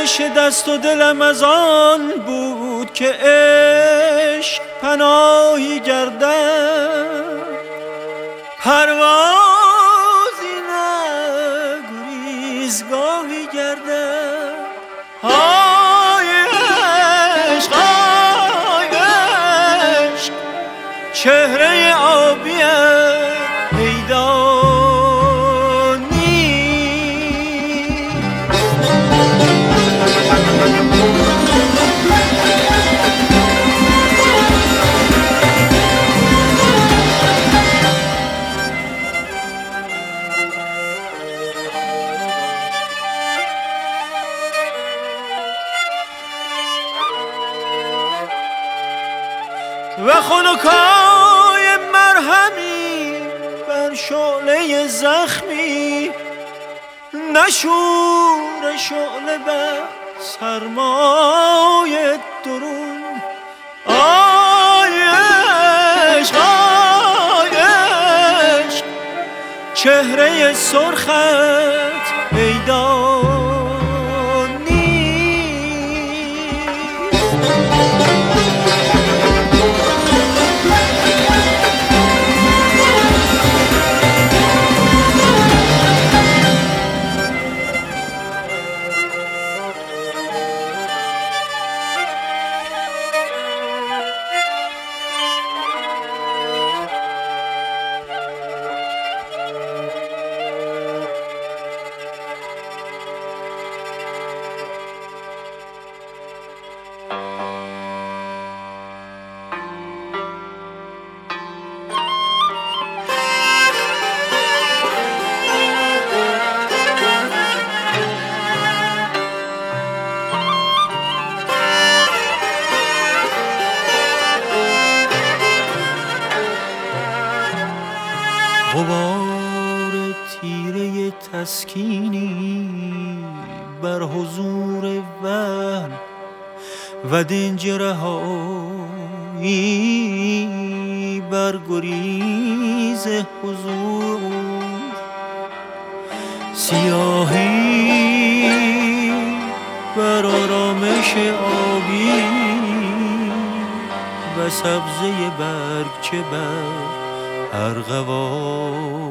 گردش دست و دلم از آن بود که عشق پناهی گردد. پروازی نه گریزگاهی های عشق های عشق چهره آبیم و خنکای مرهمی بر شعله زخمی. نشور شعله بر سرمای درون. آی عشق آی عشق چهره سرخت پیدا غبار تیره تسکینی بر حضور وحن و دنجره هایی بر گریز حضور. سیاهی بر آرامش آبی و سبزه برگ چه بر ارغوان